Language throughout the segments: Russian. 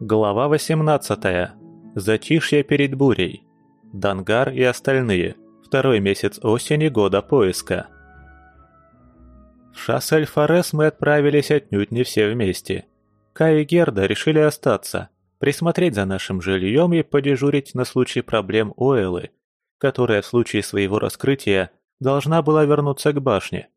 Глава 18. Затишье перед бурей. Дангар и остальные. Второй месяц осени года поиска. В Шассель-Форес мы отправились отнюдь не все вместе. Кай и Герда решили остаться, присмотреть за нашим жильем и подежурить на случай проблем Оэлы, которая в случае своего раскрытия должна была вернуться к башне.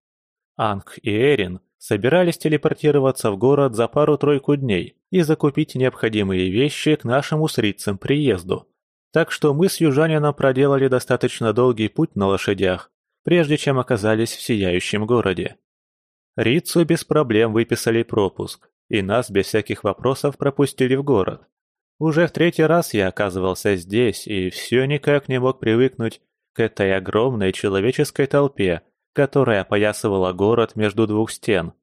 Анг и Эрин собирались телепортироваться в город за пару-тройку дней и закупить необходимые вещи к нашему с Рицем приезду. Так что мы с южанином проделали достаточно долгий путь на лошадях, прежде чем оказались в сияющем городе. Рицу без проблем выписали пропуск, и нас без всяких вопросов пропустили в город. Уже в третий раз я оказывался здесь и все никак не мог привыкнуть к этой огромной человеческой толпе, которая опоясывала город между двух стен.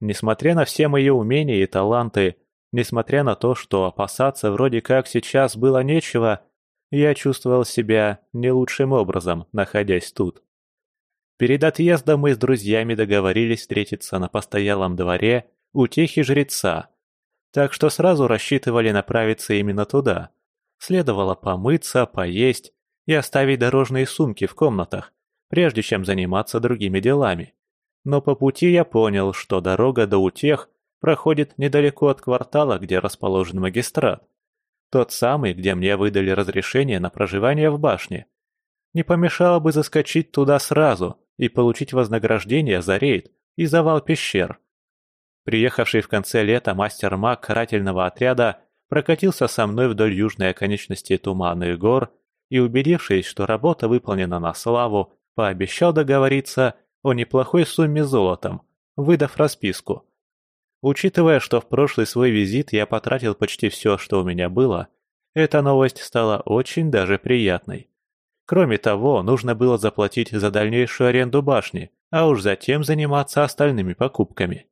Несмотря на все мои умения и таланты, несмотря на то, что опасаться вроде как сейчас было нечего, я чувствовал себя не лучшим образом, находясь тут. Перед отъездом мы с друзьями договорились встретиться на постоялом дворе у техи жреца, так что сразу рассчитывали направиться именно туда. Следовало помыться, поесть и оставить дорожные сумки в комнатах, прежде чем заниматься другими делами. Но по пути я понял, что дорога до утех проходит недалеко от квартала, где расположен магистрат. Тот самый, где мне выдали разрешение на проживание в башне. Не помешало бы заскочить туда сразу и получить вознаграждение за рейд и завал пещер. Приехавший в конце лета мастер-маг карательного отряда прокатился со мной вдоль южной оконечности Туманных гор и, убедившись, что работа выполнена на славу, Пообещал договориться о неплохой сумме золотом, выдав расписку. Учитывая, что в прошлый свой визит я потратил почти все, что у меня было, эта новость стала очень даже приятной. Кроме того, нужно было заплатить за дальнейшую аренду башни, а уж затем заниматься остальными покупками.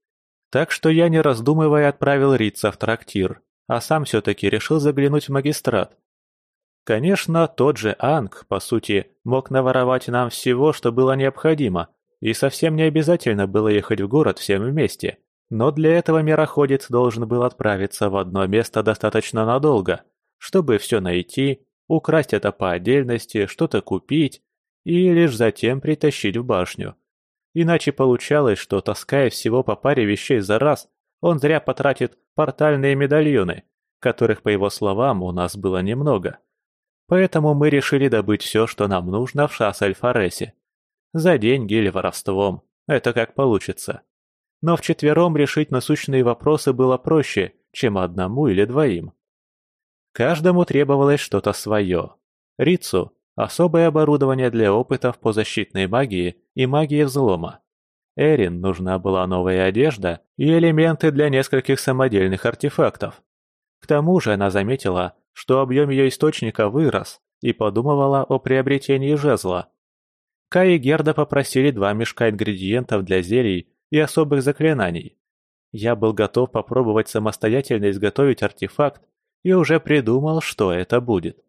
Так что я, не раздумывая, отправил Рица в трактир, а сам все-таки решил заглянуть в магистрат, Конечно, тот же Анг, по сути, мог наворовать нам всего, что было необходимо, и совсем не обязательно было ехать в город всем вместе. Но для этого мироходец должен был отправиться в одно место достаточно надолго, чтобы все найти, украсть это по отдельности, что-то купить и лишь затем притащить в башню. Иначе получалось, что таская всего по паре вещей за раз, он зря потратит портальные медальоны, которых, по его словам, у нас было немного. Поэтому мы решили добыть все, что нам нужно в Шас-Эль-Фаресе. За деньги или воровством. Это как получится. Но вчетвером решить насущные вопросы было проще, чем одному или двоим. Каждому требовалось что-то свое. Рицу – особое оборудование для опытов по защитной магии и магии взлома. Эрин нужна была новая одежда и элементы для нескольких самодельных артефактов. К тому же она заметила, что объем ее источника вырос, и подумывала о приобретении жезла. Кай и Герда попросили два мешка ингредиентов для зелий и особых заклинаний. Я был готов попробовать самостоятельно изготовить артефакт и уже придумал, что это будет.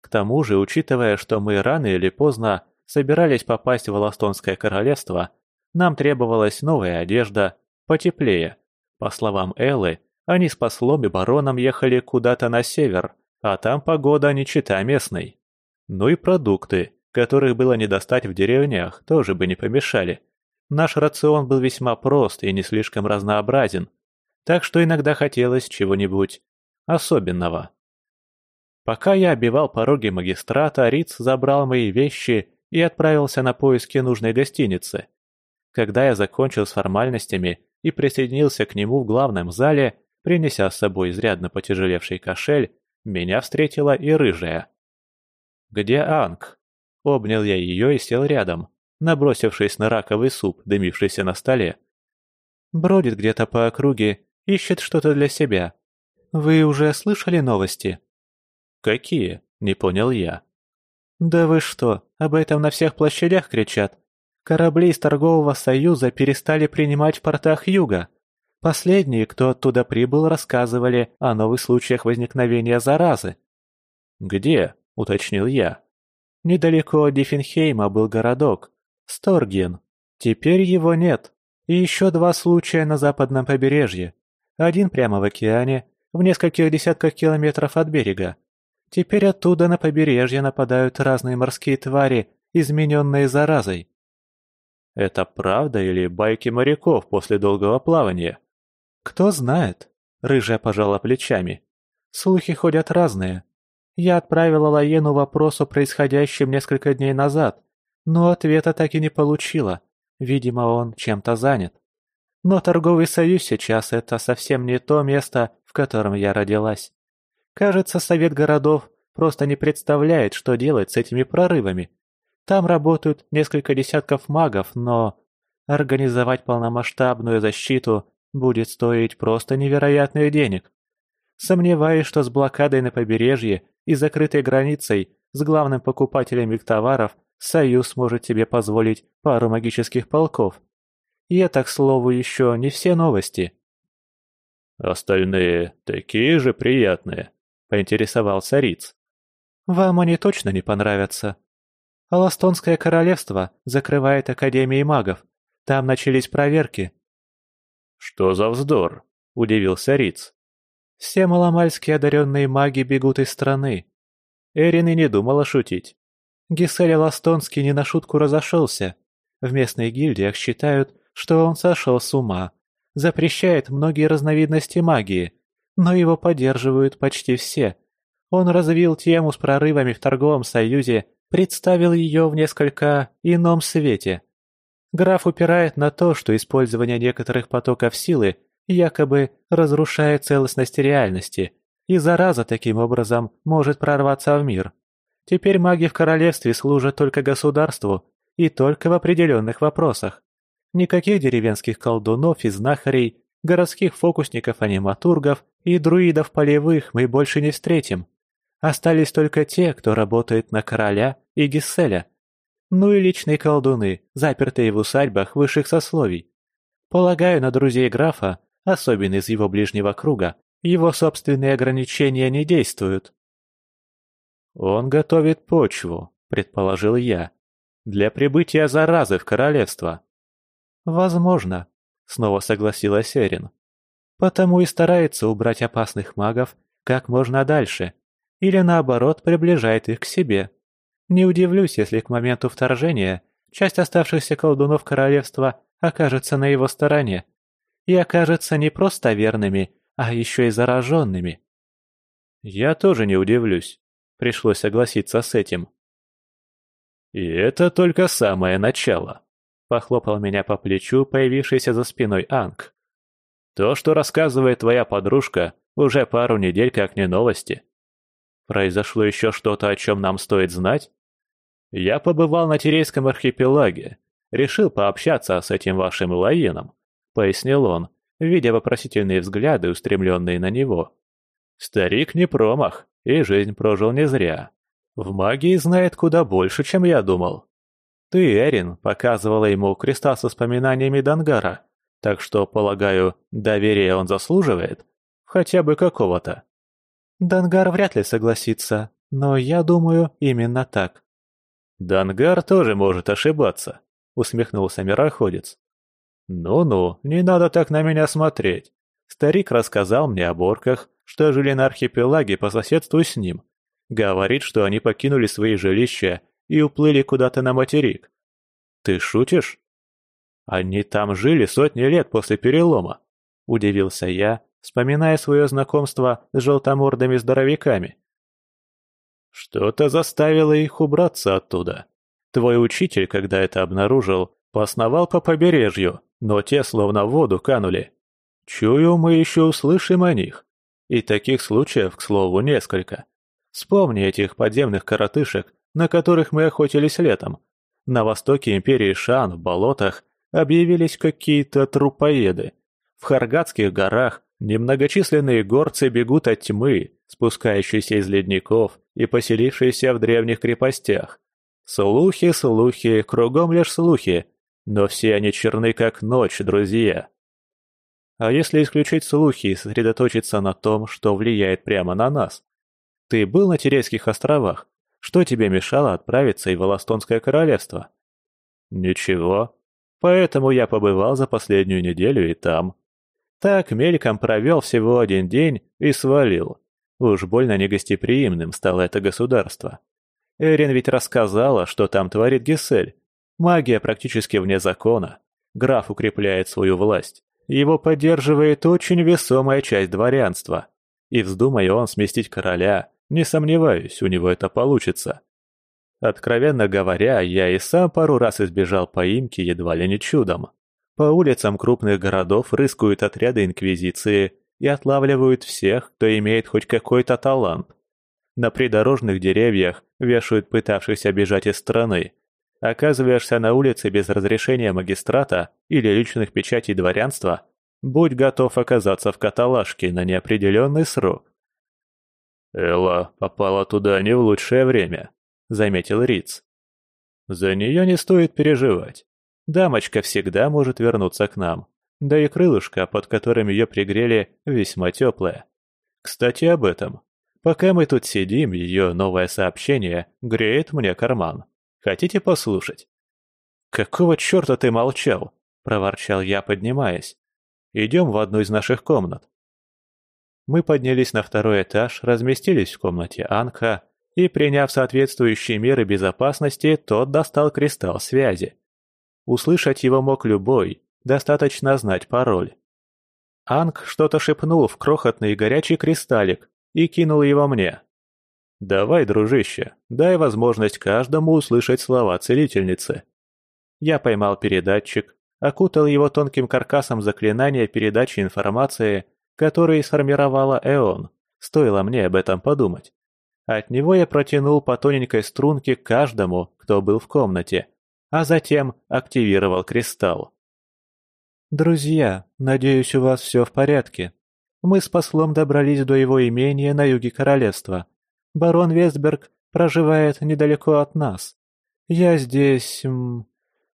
К тому же, учитывая, что мы рано или поздно собирались попасть в Волостонское королевство, нам требовалась новая одежда, потеплее. По словам Эллы, они с послом и бароном ехали куда-то на север, а там погода не чита местной. Ну и продукты, которых было не достать в деревнях, тоже бы не помешали. Наш рацион был весьма прост и не слишком разнообразен, так что иногда хотелось чего-нибудь особенного. Пока я обивал пороги магистрата, Риц забрал мои вещи и отправился на поиски нужной гостиницы. Когда я закончил с формальностями и присоединился к нему в главном зале, принеся с собой изрядно потяжелевший кошель, меня встретила и рыжая. «Где Анг?» Обнял я ее и сел рядом, набросившись на раковый суп, дымившийся на столе. «Бродит где-то по округе, ищет что-то для себя. Вы уже слышали новости?» «Какие?» — не понял я. «Да вы что, об этом на всех площадях кричат. Корабли из торгового союза перестали принимать в портах юга. Последние, кто оттуда прибыл, рассказывали о новых случаях возникновения заразы. «Где?» – уточнил я. Недалеко от Диффенхейма был городок – Сторген. Теперь его нет. И еще два случая на западном побережье. Один прямо в океане, в нескольких десятках километров от берега. Теперь оттуда на побережье нападают разные морские твари, измененные заразой. Это правда или байки моряков после долгого плавания? Кто знает. Рыжая пожала плечами. Слухи ходят разные. Я отправила Лаену вопрос о происходящем несколько дней назад, но ответа так и не получила. Видимо, он чем-то занят. Но торговый союз сейчас – это совсем не то место, в котором я родилась. Кажется, совет городов просто не представляет, что делать с этими прорывами. Там работают несколько десятков магов, но организовать полномасштабную защиту будет стоить просто невероятных денег. Сомневаюсь, что с блокадой на побережье и закрытой границей с главным покупателем их товаров Союз может себе позволить пару магических полков. И это, к слову, еще не все новости. «Остальные такие же приятные», — поинтересовался Риц. «Вам они точно не понравятся. Аластонское королевство закрывает Академии магов. Там начались проверки». «Что за вздор?» — удивился Риц. «Все маломальские одаренные маги бегут из страны». Эрин и не думала шутить. Гисель Аластонский не на шутку разошелся. В местных гильдиях считают, что он сошел с ума, запрещает многие разновидности магии, но его поддерживают почти все. Он развил тему с прорывами в торговом союзе, представил ее в несколько ином свете. Граф упирает на то, что использование некоторых потоков силы якобы разрушает целостность реальности, и зараза таким образом может прорваться в мир. Теперь маги в королевстве служат только государству и только в определенных вопросах. Никаких деревенских колдунов и знахарей, городских фокусников-аниматургов и друидов полевых мы больше не встретим. Остались только те, кто работает на короля и Гисселя. Ну и личные колдуны, запертые в усадьбах высших сословий. Полагаю, на друзей графа, особенно из его ближнего круга, его собственные ограничения не действуют. «Он готовит почву», — предположил я, — «для прибытия заразы в королевство». «Возможно», — снова согласилась Эрин. «Потому и старается убрать опасных магов как можно дальше, или наоборот приближает их к себе. Не удивлюсь, если к моменту вторжения часть оставшихся колдунов королевства окажется на его стороне. И окажется не просто верными, а еще и зараженными». «Я тоже не удивлюсь», Пришлось согласиться с этим. «И это только самое начало», — похлопал меня по плечу появившийся за спиной Анг. «То, что рассказывает твоя подружка, уже пару недель как не новости. Произошло еще что-то, о чем нам стоит знать? Я побывал на Терейском архипелаге, решил пообщаться с этим вашим Лаином», — пояснил он, видя вопросительные взгляды, устремленные на него. «Старик не промах, и жизнь прожил не зря. В магии знает куда больше, чем я думал. Ты, Эрин, показывала ему креста с воспоминаниями Дангара, так что, полагаю, доверия он заслуживает? Хотя бы какого-то. Дангар вряд ли согласится, но я думаю, именно так. Дангар тоже может ошибаться, усмехнулся мироходец. Ну-ну, не надо так на меня смотреть. Старик рассказал мне о борках, что жили на архипелаге по соседству с ним. Говорит, что они покинули свои жилища и уплыли куда-то на материк. Ты шутишь? Они там жили сотни лет после перелома. Удивился я, вспоминая свое знакомство с желтомордыми здоровяками. Что-то заставило их убраться оттуда. Твой учитель, когда это обнаружил, посновал по побережью, но те словно в воду канули. Чую, мы еще услышим о них. И таких случаев, к слову, несколько. Вспомни этих подземных коротышек, на которых мы охотились летом. На востоке империи Шан, в болотах, объявились какие-то трупоеды. В Харгатских горах немногочисленные горцы бегут от тьмы, спускающиеся из ледников и поселившиеся в древних крепостях. Слухи, слухи, кругом лишь слухи, но все они черны как ночь, друзья. А если исключить слухи и сосредоточиться на том, что влияет прямо на нас? Ты был на Терейских островах? Что тебе мешало отправиться и в Аластонское королевство? Ничего. Поэтому я побывал за последнюю неделю и там. Так мельком провел всего один день и свалил. Уж больно негостеприимным стало это государство. Эрин ведь рассказала, что там творит Гессель. Магия практически вне закона. Граф укрепляет свою власть. Его поддерживает очень весомая часть дворянства. И вздумая он сместить короля, не сомневаюсь, у него это получится. Откровенно говоря, я и сам пару раз избежал поимки едва ли не чудом. По улицам крупных городов рыскают отряды Инквизиции и отлавливают всех, кто имеет хоть какой-то талант. На придорожных деревьях вешают пытавшихся бежать из страны. Оказываешься на улице без разрешения магистрата или личных печатей дворянства, будь готов оказаться в каталажке на неопределенный срок. «Элла попала туда не в лучшее время», — заметил Риц. «За нее не стоит переживать. Дамочка всегда может вернуться к нам. Да и крылышко, под которым ее пригрели, весьма теплое. Кстати, об этом. Пока мы тут сидим, ее новое сообщение греет мне карман. Хотите послушать?» «Какого черта ты молчал?» – проворчал я, поднимаясь. «Идем в одну из наших комнат». Мы поднялись на второй этаж, разместились в комнате Анха, и, приняв соответствующие меры безопасности, тот достал кристалл связи. Услышать его мог любой, достаточно знать пароль. Анг что-то шепнул в крохотный горячий кристаллик и кинул его мне. «Давай, дружище, дай возможность каждому услышать слова целительницы». Я поймал передатчик, окутал его тонким каркасом заклинания передачи информации, который сформировала Эон, стоило мне об этом подумать. От него я протянул по тоненькой струнке каждому, кто был в комнате, а затем активировал кристалл. «Друзья, надеюсь, у вас все в порядке. Мы с послом добрались до его имения на юге королевства. Барон Вестберг проживает недалеко от нас. Я здесь... М,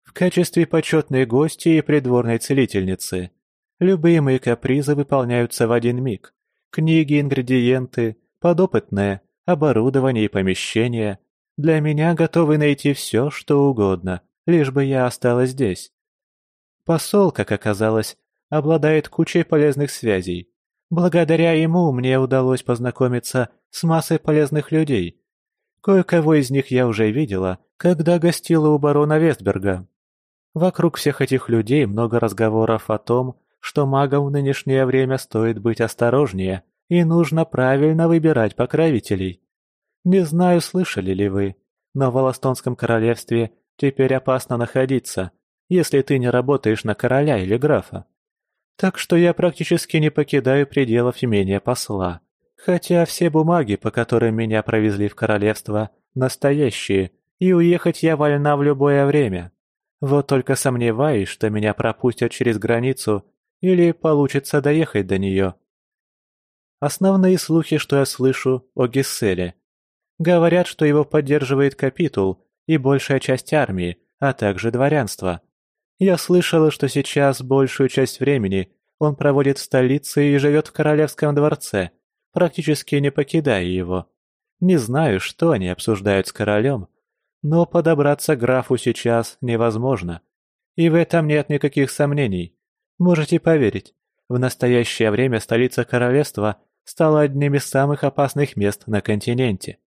в качестве почетной гости и придворной целительницы. Любые мои капризы выполняются в один миг. Книги, ингредиенты, подопытное, оборудование и помещения. Для меня готовы найти все, что угодно, лишь бы я осталась здесь. Посол, как оказалось, обладает кучей полезных связей. Благодаря ему мне удалось познакомиться с массой полезных людей. Кое-кого из них я уже видела, когда гостила у барона Вестберга. Вокруг всех этих людей много разговоров о том, что магам в нынешнее время стоит быть осторожнее и нужно правильно выбирать покровителей. Не знаю, слышали ли вы, но в Волостонском королевстве теперь опасно находиться, если ты не работаешь на короля или графа. Так что я практически не покидаю пределов имения посла. Хотя все бумаги, по которым меня провезли в королевство, настоящие, и уехать я вольна в любое время. Вот только сомневаюсь, что меня пропустят через границу или получится доехать до нее. Основные слухи, что я слышу о Гесселе. Говорят, что его поддерживает капитул и большая часть армии, а также дворянство. Я слышала, что сейчас большую часть времени он проводит в столице и живет в королевском дворце, практически не покидая его. Не знаю, что они обсуждают с королем, но подобраться к графу сейчас невозможно. И в этом нет никаких сомнений. Можете поверить, в настоящее время столица королевства стала одним из самых опасных мест на континенте.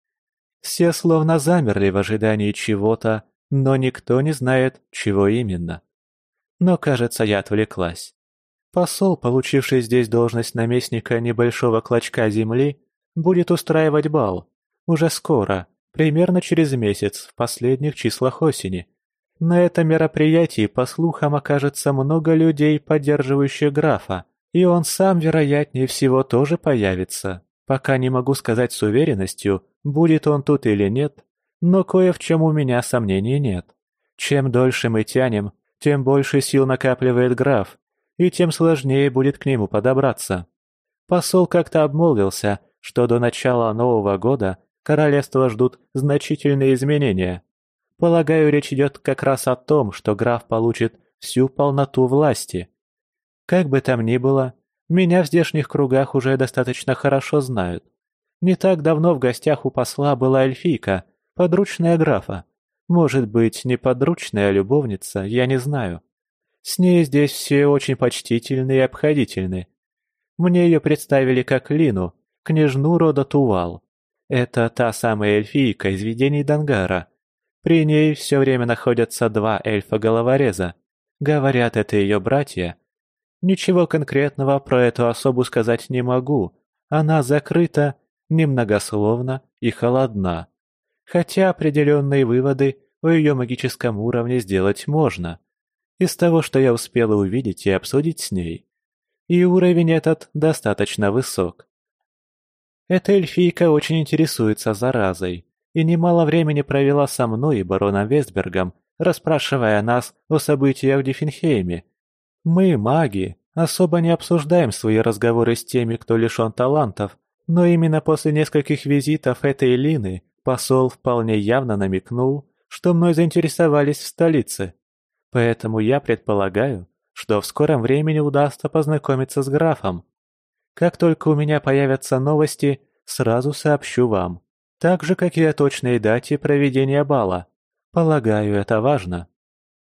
Все словно замерли в ожидании чего-то, но никто не знает, чего именно. Но, кажется, я отвлеклась. Посол, получивший здесь должность наместника небольшого клочка земли, будет устраивать бал. Уже скоро, примерно через месяц, в последних числах осени. На этом мероприятии, по слухам, окажется много людей, поддерживающих графа, и он сам, вероятнее всего, тоже появится. Пока не могу сказать с уверенностью, будет он тут или нет, но кое в чем у меня сомнений нет. Чем дольше мы тянем, тем больше сил накапливает граф, и тем сложнее будет к нему подобраться. Посол как-то обмолвился, что до начала Нового года королевство ждут значительные изменения. Полагаю, речь идет как раз о том, что граф получит всю полноту власти. Как бы там ни было, меня в здешних кругах уже достаточно хорошо знают. Не так давно в гостях у посла была эльфийка, подручная графа. Может быть, не подручная любовница, я не знаю. С ней здесь все очень почтительны и обходительны. Мне ее представили как Лину, княжну рода Тувал. Это та самая эльфийка из видений Дангара. При ней все время находятся два эльфа-головореза. Говорят, это ее братья. Ничего конкретного про эту особу сказать не могу. Она закрыта, немногословна и холодна. Хотя определенные выводы о ее магическом уровне сделать можно. Из того, что я успела увидеть и обсудить с ней. И уровень этот достаточно высок. Эта эльфийка очень интересуется заразой, и немало времени провела со мной и бароном Вестбергом, расспрашивая нас о событиях в Диффенхейме. Мы, маги, особо не обсуждаем свои разговоры с теми, кто лишен талантов, но именно после нескольких визитов этой Лины посол вполне явно намекнул, что мной заинтересовались в столице. Поэтому я предполагаю, что в скором времени удастся познакомиться с графом. Как только у меня появятся новости, сразу сообщу вам. Так же, как и о точной дате проведения бала. Полагаю, это важно.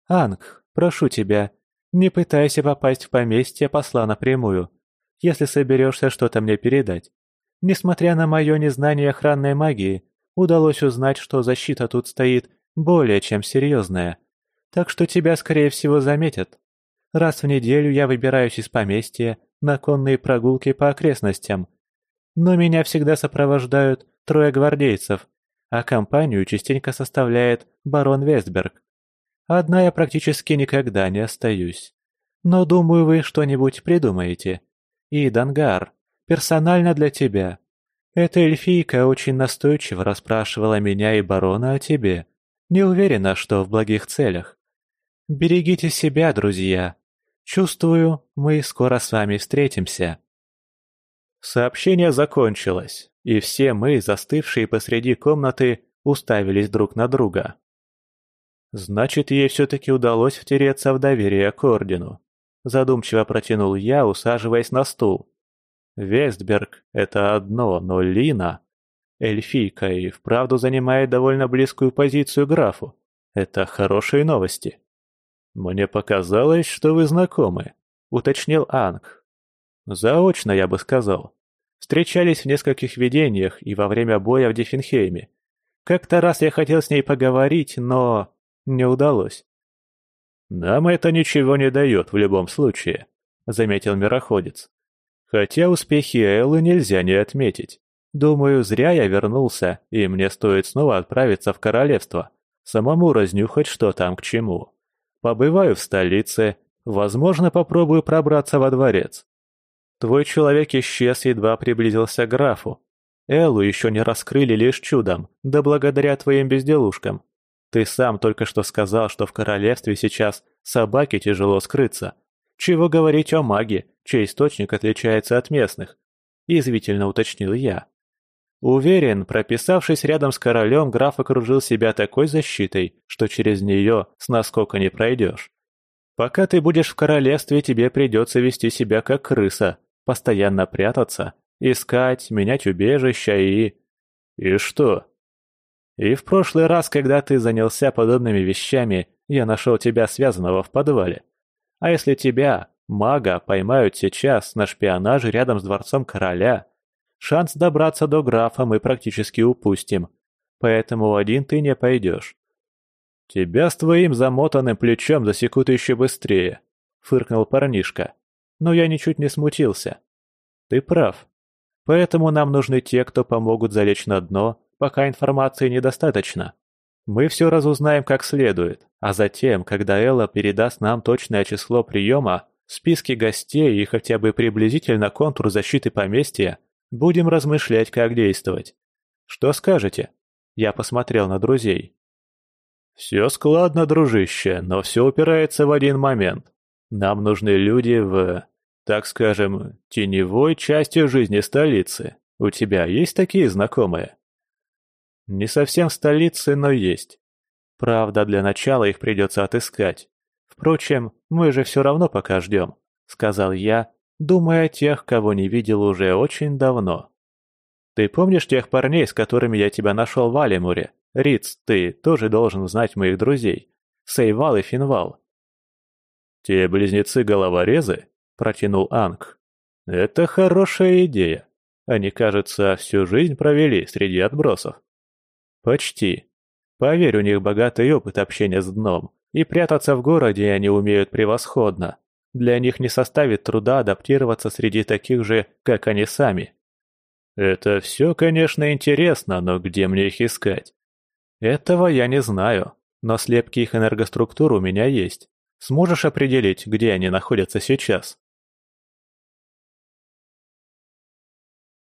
Анг, прошу тебя, не пытайся попасть в поместье посла напрямую, если соберешься что-то мне передать. Несмотря на мое незнание охранной магии, удалось узнать, что защита тут стоит более чем серьезная. Так что тебя, скорее всего, заметят. Раз в неделю я выбираюсь из поместья на конные прогулки по окрестностям. Но меня всегда сопровождают трое гвардейцев, а компанию частенько составляет барон Вестберг. Одна я практически никогда не остаюсь. Но думаю, вы что-нибудь придумаете. И, Дангар, персонально для тебя. Эта эльфийка очень настойчиво расспрашивала меня и барона о тебе. Не уверена, что в благих целях. Берегите себя, друзья. Чувствую, мы скоро с вами встретимся. Сообщение закончилось, и все мы, застывшие посреди комнаты, уставились друг на друга. Значит, ей все-таки удалось втереться в доверие к Ордену. Задумчиво протянул я, усаживаясь на стул. Вестберг — это одно, но Лина... Эльфийка и вправду занимает довольно близкую позицию графу. Это хорошие новости. «Мне показалось, что вы знакомы», — уточнил Анг. «Заочно, я бы сказал. Встречались в нескольких видениях и во время боя в Диффенхейме. Как-то раз я хотел с ней поговорить, но не удалось». «Нам это ничего не дает в любом случае», — заметил мироходец. Хотя успехи Эллы нельзя не отметить. Думаю, зря я вернулся, и мне стоит снова отправиться в королевство. Самому разнюхать, что там к чему. Побываю в столице, возможно, попробую пробраться во дворец. Твой человек исчез, едва приблизился к графу. Эллу еще не раскрыли лишь чудом, да благодаря твоим безделушкам. Ты сам только что сказал, что в королевстве сейчас собаке тяжело скрыться. Чего говорить о маге, чей источник отличается от местных? Извительно уточнил я. Уверен, прописавшись рядом с королем, граф окружил себя такой защитой, что через нее с наскока не пройдешь. Пока ты будешь в королевстве, тебе придется вести себя как крыса, постоянно прятаться, искать, менять убежища и... И что? И в прошлый раз, когда ты занялся подобными вещами, я нашел тебя связанного в подвале. А если тебя, мага, поймают сейчас на шпионаже рядом с дворцом короля, шанс добраться до графа мы практически упустим. Поэтому один ты не пойдешь. Тебя с твоим замотанным плечом засекут еще быстрее, фыркнул парнишка. Но я ничуть не смутился. Ты прав. Поэтому нам нужны те, кто помогут залечь на дно, пока информации недостаточно. Мы все разузнаем как следует, а затем, когда Элла передаст нам точное число приема, списки гостей и хотя бы приблизительно контур защиты поместья, будем размышлять, как действовать. Что скажете? Я посмотрел на друзей. Все складно, дружище, но все упирается в один момент. Нам нужны люди в, так скажем, теневой части жизни столицы. У тебя есть такие знакомые? Не совсем в столице, но есть. Правда, для начала их придется отыскать. Впрочем, мы же все равно пока ждем, сказал я, думая о тех, кого не видел уже очень давно. Ты помнишь тех парней, с которыми я тебя нашел в Алимуре? Риц, ты тоже должен знать моих друзей. Сейвал и Финвал. «Те близнецы-головорезы?» – протянул Анг. «Это хорошая идея. Они, кажется, всю жизнь провели среди отбросов». «Почти. Поверь, у них богатый опыт общения с дном, и прятаться в городе они умеют превосходно. Для них не составит труда адаптироваться среди таких же, как они сами». «Это все, конечно, интересно, но где мне их искать?» «Этого я не знаю, но слепки их энергоструктур у меня есть. Сможешь определить, где они находятся сейчас?»